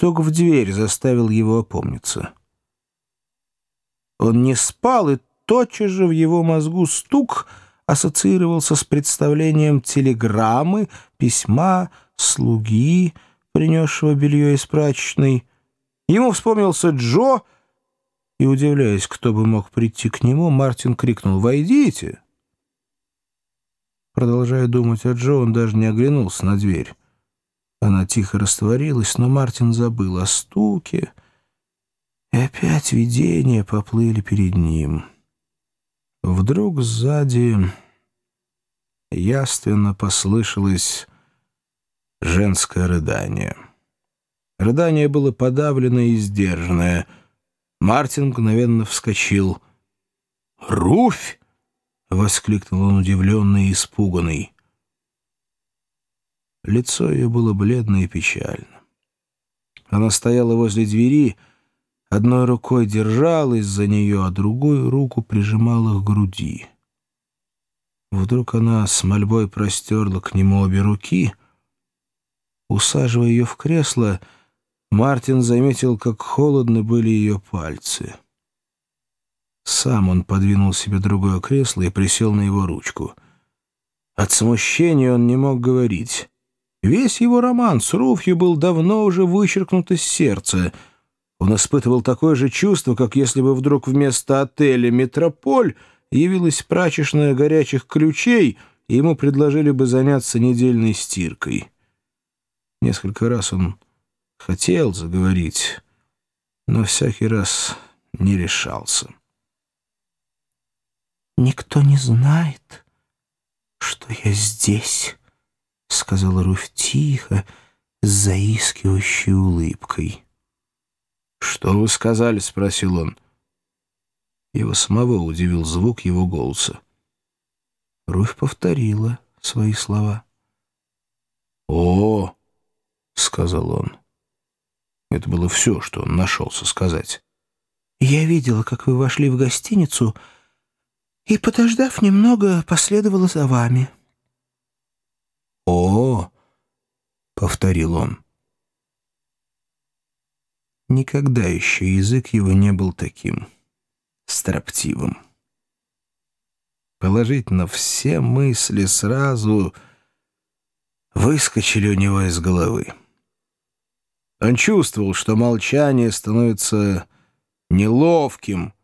Стук в дверь заставил его опомниться. Он не спал, и тотчас же в его мозгу стук ассоциировался с представлением телеграммы, письма, слуги, принесшего белье из прачечной. Ему вспомнился Джо, и, удивляясь, кто бы мог прийти к нему, Мартин крикнул «Войдите!». Продолжая думать о Джо, он даже не оглянулся на дверь. Она тихо растворилась, но Мартин забыл о стуке, и опять видения поплыли перед ним. Вдруг сзади яственно послышалось женское рыдание. Рыдание было подавленное и сдержанное. Мартин мгновенно вскочил. «Руфь!» — воскликнул он удивленный и испуганный. Лицо ее было бледно и печально. Она стояла возле двери, одной рукой держалась за нее, а другую руку прижимала к груди. Вдруг она с мольбой простерла к нему обе руки. Усаживая ее в кресло, Мартин заметил, как холодны были ее пальцы. Сам он подвинул себе другое кресло и присел на его ручку. От смущения он не мог говорить. Весь его роман с Руфью был давно уже вычеркнут из сердца. Он испытывал такое же чувство, как если бы вдруг вместо отеля «Метрополь» явилась прачечная горячих ключей, и ему предложили бы заняться недельной стиркой. Несколько раз он хотел заговорить, но всякий раз не решался. «Никто не знает, что я здесь», — сказала Руфь тихо, с заискивающей улыбкой. «Что вы сказали?» — спросил он. Его самого удивил звук его голоса. Руфь повторила свои слова. «О!» — сказал он. Это было все, что он нашелся сказать. «Я видела, как вы вошли в гостиницу, и, подождав немного, последовала за вами». «О!» — повторил он. Никогда еще язык его не был таким строптивым. Положительно, все мысли сразу выскочили у него из головы. Он чувствовал, что молчание становится неловким,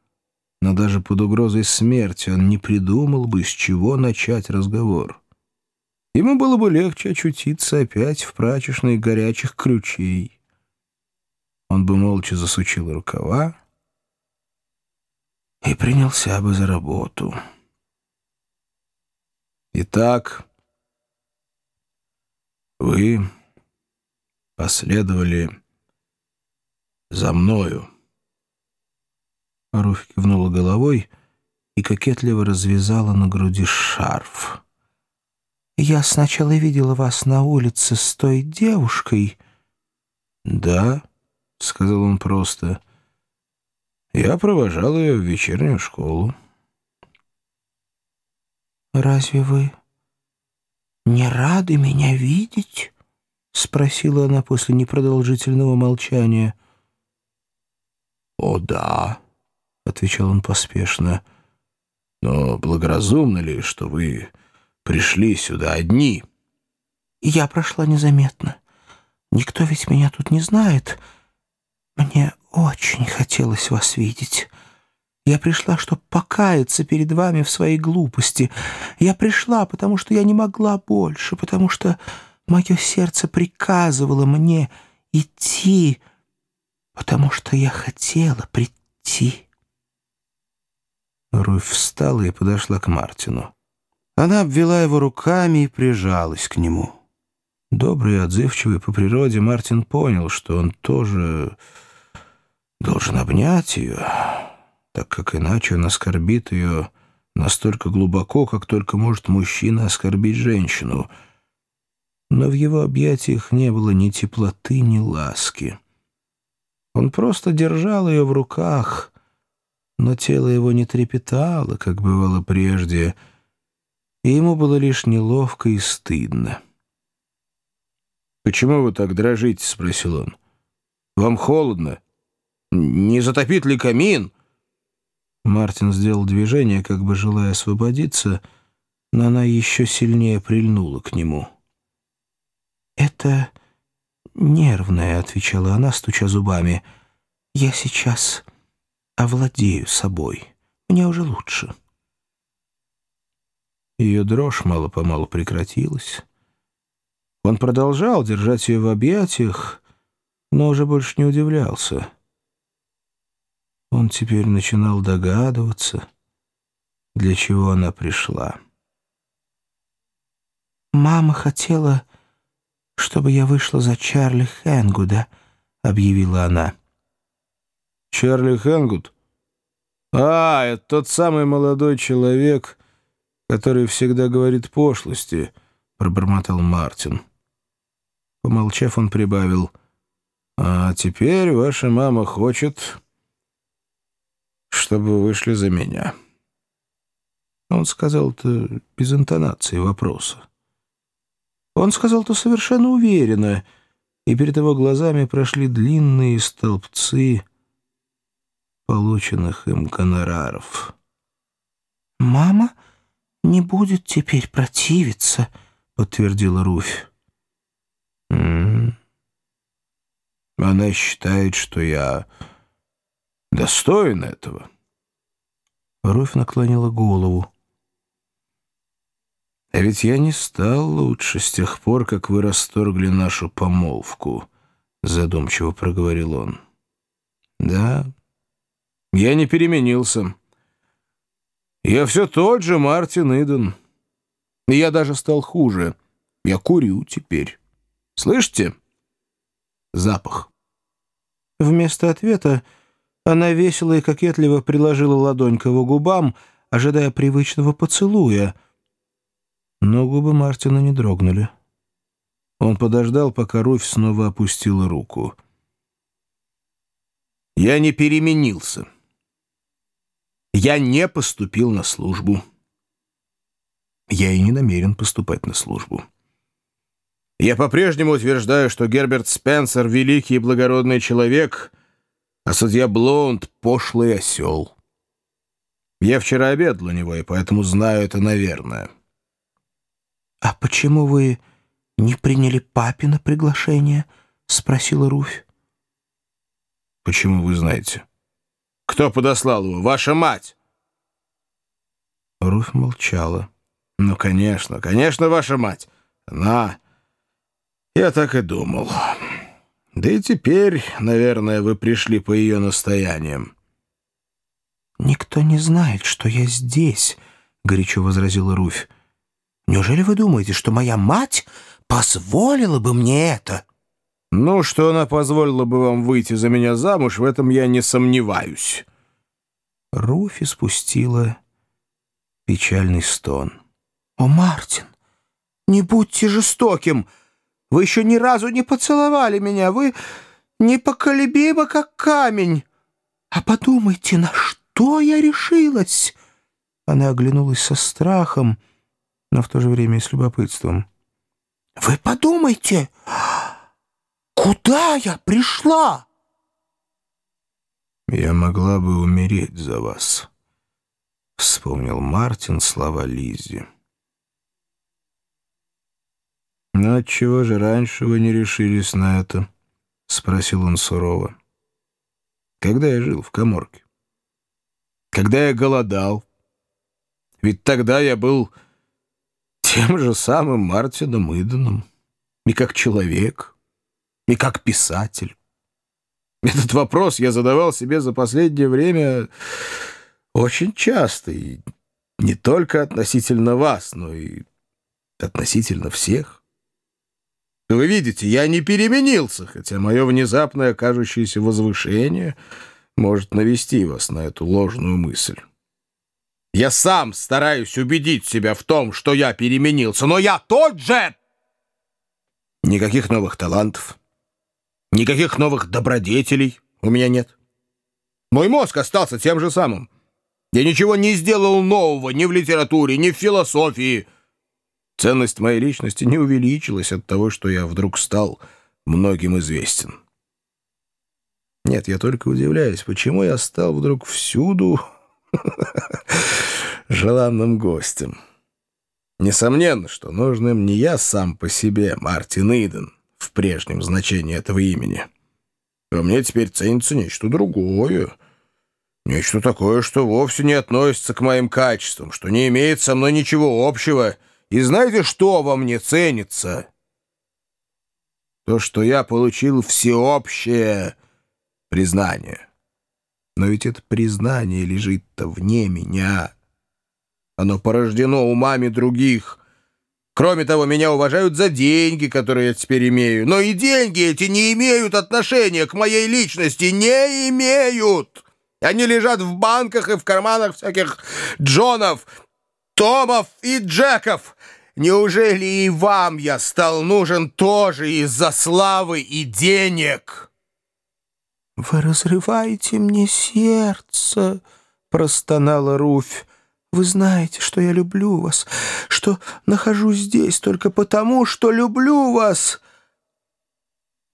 но даже под угрозой смерти он не придумал бы, с чего начать разговор. Ему было бы легче очутиться опять в прачечной горячих ключей. Он бы молча засучил рукава и принялся бы за работу. Итак, вы последовали за мною. Руфь кивнула головой и кокетливо развязала на груди шарф. «Я сначала видела вас на улице с той девушкой». «Да», — сказал он просто. «Я провожал ее в вечернюю школу». «Разве вы не рады меня видеть?» — спросила она после непродолжительного молчания. «О, да», — отвечал он поспешно. «Но благоразумно ли, что вы пришли сюда одни?» «Я прошла незаметно. Никто ведь меня тут не знает. Мне очень хотелось вас видеть. Я пришла, чтобы покаяться перед вами в своей глупости. Я пришла, потому что я не могла больше, потому что мое сердце приказывало мне идти, потому что я хотела прийти». Руфь встала и подошла к Мартину. Она обвела его руками и прижалась к нему. Добрый и отзывчивый по природе, Мартин понял, что он тоже должен обнять ее, так как иначе он оскорбит ее настолько глубоко, как только может мужчина оскорбить женщину. Но в его объятиях не было ни теплоты, ни ласки. Он просто держал ее в руках, но тело его не трепетало, как бывало прежде, — и ему было лишь неловко и стыдно. «Почему вы так дрожите?» — спросил он. Вам холодно? Не затопит ли камин?» Мартин сделал движение, как бы желая освободиться, но она еще сильнее прильнула к нему. «Это нервное», — отвечала она, стуча зубами. «Я сейчас овладею собой. Мне уже лучше». Ее дрожь мало-помалу прекратилась. Он продолжал держать ее в объятиях, но уже больше не удивлялся. Он теперь начинал догадываться, для чего она пришла. «Мама хотела, чтобы я вышла за Чарли Хэнгуда», — объявила она. «Чарли Хэнгуд? А, это тот самый молодой человек, который всегда говорит пошлости», — пробормотал Мартин. Помолчав, он прибавил, «А теперь ваша мама хочет...» чтобы вы вышли за меня». Он сказал это без интонации вопроса. Он сказал это совершенно уверенно, и перед его глазами прошли длинные столбцы полученных им гонораров. «Мама не будет теперь противиться», — подтвердила Руфь. «М -м -м. Она считает, что я достоин этого». Руфь наклонила голову. «А ведь я не стал лучше с тех пор, как вы расторгли нашу помолвку», — задумчиво проговорил он. «Да, я не переменился. Я все тот же Мартин Иден. Я даже стал хуже. Я курю теперь. Слышите? Запах». Вместо ответа она весело и кокетливо приложила ладонь к его губам, ожидая привычного поцелуя. Но губы Мартина не дрогнули. Он подождал, пока Руфь снова опустила руку. «Я не переменился. Я не поступил на службу. Я и не намерен поступать на службу. Я по-прежнему утверждаю, что Герберт Спенсер — великий и благородный человек — а судья Блоунд — пошлый осел. Я вчера обедал у него, и поэтому знаю это, наверное. — А почему вы не приняли папина приглашение? — спросила Руфь. — Почему вы знаете? Кто подослал его? Ваша мать! Руфь молчала. — Ну, конечно, конечно, ваша мать. Она... Я так и думал. Да и теперь, наверное, вы пришли по ее настояниям. «Никто не знает, что я здесь», — горячо возразила Руфь. «Неужели вы думаете, что моя мать позволила бы мне это?» «Ну, что она позволила бы вам выйти за меня замуж, в этом я не сомневаюсь». Руфь испустила печальный стон. «О, Мартин, не будьте жестоким!» Вы еще ни разу не поцеловали меня. Вы непоколебимы, как камень. А подумайте, на что я решилась?» Она оглянулась со страхом, но в то же время и с любопытством. «Вы подумайте, куда я пришла?» «Я могла бы умереть за вас», — вспомнил Мартин слова Лиззи. «Но отчего же раньше вы не решились на это?» — спросил он сурово. «Когда я жил в коморке? Когда я голодал? Ведь тогда я был тем же самым Мартином Иденом, и как человек, и как писатель. Этот вопрос я задавал себе за последнее время очень часто, и не только относительно вас, но и относительно всех». Вы видите, я не переменился, хотя мое внезапное кажущееся возвышение может навести вас на эту ложную мысль. Я сам стараюсь убедить себя в том, что я переменился, но я тот же! Никаких новых талантов, никаких новых добродетелей у меня нет. Мой мозг остался тем же самым. Я ничего не сделал нового ни в литературе, ни в философии, Ценность моей личности не увеличилась от того, что я вдруг стал многим известен. Нет, я только удивляюсь, почему я стал вдруг всюду желанным гостем. Несомненно, что нужен им не я сам по себе, Мартин Иден, в прежнем значении этого имени. А мне теперь ценится нечто другое. Нечто такое, что вовсе не относится к моим качествам, что не имеет со мной ничего общего. И знаете, что во мне ценится? То, что я получил всеобщее признание. Но ведь это признание лежит-то вне меня. Оно порождено умами других. Кроме того, меня уважают за деньги, которые я теперь имею. Но и деньги эти не имеют отношения к моей личности. Не имеют! Они лежат в банках и в карманах всяких Джонов, Томов и Джеков. Неужели и вам я стал нужен тоже из-за славы и денег?» «Вы разрываете мне сердце», — простонала Руфь. «Вы знаете, что я люблю вас, что нахожусь здесь только потому, что люблю вас.